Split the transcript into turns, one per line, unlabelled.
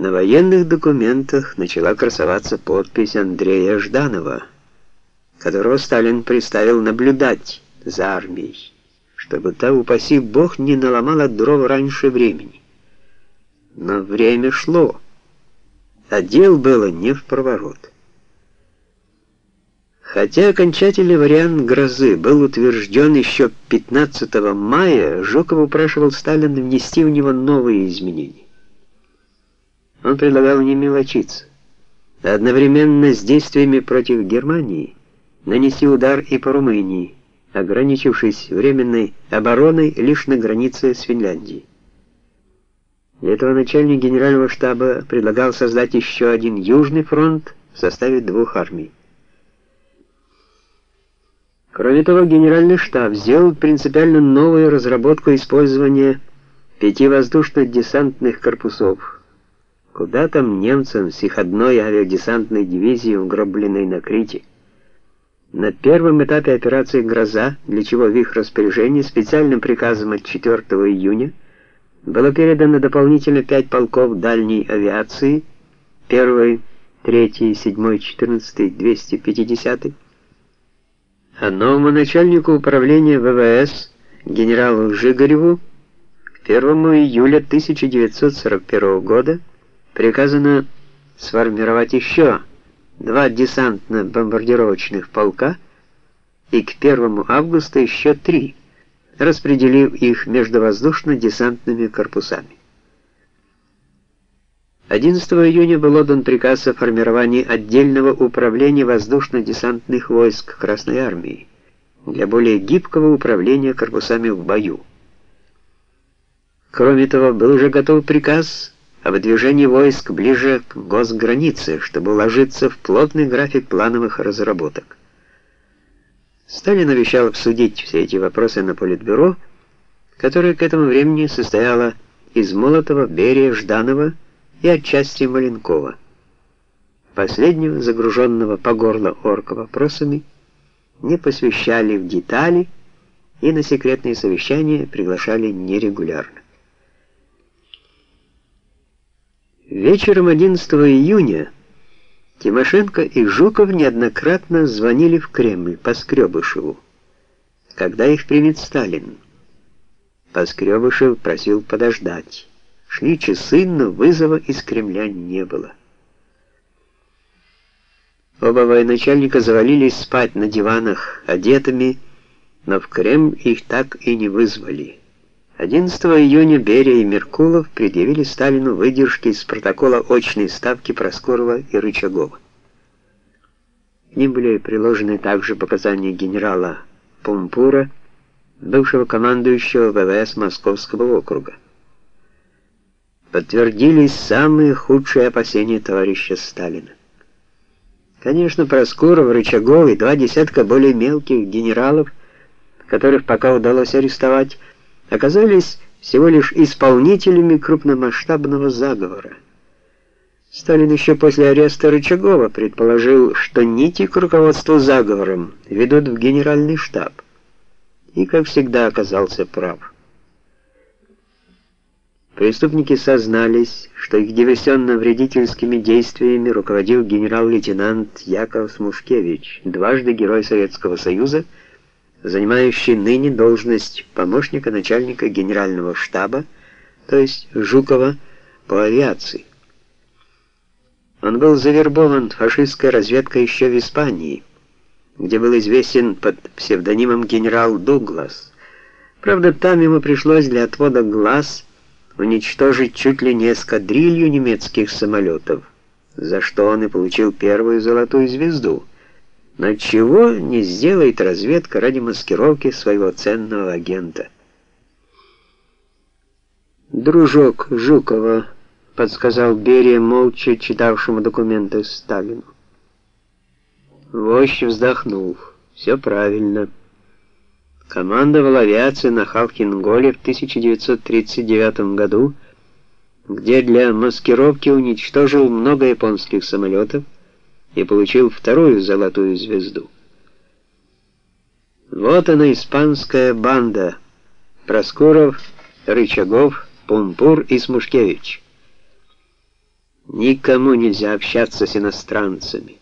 На военных документах начала красоваться подпись Андрея Жданова, которого Сталин приставил наблюдать за армией, чтобы та, упаси бог, не наломала дров раньше времени. Но время шло, а дел было не в проворот. Хотя окончательный вариант «Грозы» был утвержден еще 15 мая, Жуков упрашивал Сталина внести в него новые изменения. Он предлагал не мелочиться, а одновременно с действиями против Германии нанести удар и по Румынии, ограничившись временной обороной лишь на границе с Финляндией. Для этого начальник генерального штаба предлагал создать еще один Южный фронт в составе двух армий. Кроме того, Генеральный штаб сделал принципиально новую разработку использования пяти воздушно-десантных корпусов. Куда там немцам с их одной авиадесантной дивизией, угробленной на Крите? На первом этапе операции «Гроза», для чего в их распоряжении специальным приказом от 4 июня было передано дополнительно пять полков дальней авиации, 1, 3, 7, 14, 250 а новому начальнику управления ВВС генералу Жигареву к 1 июля 1941 года приказано сформировать еще два десантно-бомбардировочных полка и к 1 августа еще три, распределив их между воздушно-десантными корпусами. 11 июня был отдан приказ о формировании отдельного управления воздушно-десантных войск Красной Армии для более гибкого управления корпусами в бою. Кроме того, был уже готов приказ о выдвижении войск ближе к госгранице, чтобы уложиться в плотный график плановых разработок. Сталин обещал обсудить все эти вопросы на Политбюро, которое к этому времени состояло из Молотова, Берия, Жданова, и отчасти Маленкова. Последнего, загруженного по горло орка вопросами, не посвящали в детали и на секретные совещания приглашали нерегулярно. Вечером 11 июня Тимошенко и Жуков неоднократно звонили в Кремль по Скребышеву, когда их примет Сталин. Поскребышев просил подождать. Шли часы, но вызова из Кремля не было. Оба военачальника завалились спать на диванах одетыми, но в Кремль их так и не вызвали. 11 июня Берия и Меркулов предъявили Сталину выдержки из протокола очной ставки Проскорова и Рычагова. К ним были приложены также показания генерала Помпура, бывшего командующего ВВС Московского округа подтвердились самые худшие опасения товарища Сталина. Конечно, Проскуров, Рычагов и два десятка более мелких генералов, которых пока удалось арестовать, оказались всего лишь исполнителями крупномасштабного заговора. Сталин еще после ареста Рычагова предположил, что нити к руководству заговором ведут в генеральный штаб. И, как всегда, оказался прав. Преступники сознались, что их диверсионно-вредительскими действиями руководил генерал-лейтенант Яков Смушкевич, дважды Герой Советского Союза, занимающий ныне должность помощника начальника генерального штаба, то есть Жукова, по авиации. Он был завербован фашистской разведкой еще в Испании, где был известен под псевдонимом генерал Дуглас. Правда, там ему пришлось для отвода глаз уничтожить чуть ли не эскадрилью немецких самолетов, за что он и получил первую золотую звезду. Но чего не сделает разведка ради маскировки своего ценного агента? «Дружок Жукова», — подсказал Берия, молча читавшему документы Сталину. Вождь вздохнул. «Все правильно». командовал авиацией на Халкинголе в 1939 году, где для маскировки уничтожил много японских самолетов и получил вторую золотую звезду. Вот она, испанская банда. Проскуров, Рычагов, Пумпур и Смушкевич. Никому нельзя общаться с иностранцами.